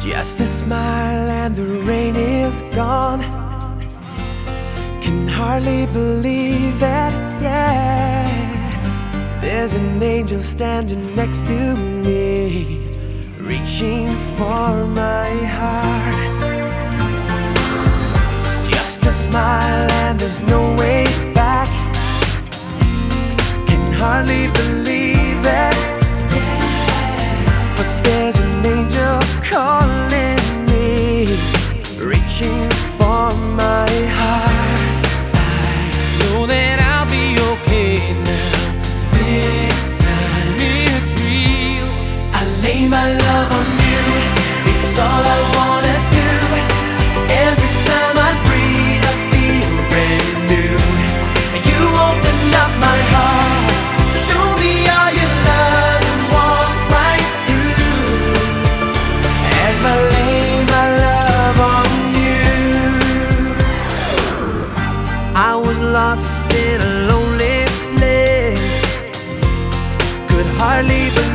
Just a smile and the rain is gone. Can hardly believe it, yeah. There's an angel standing next to me, reaching for my heart. lost in a lonely place. Could hardly believe.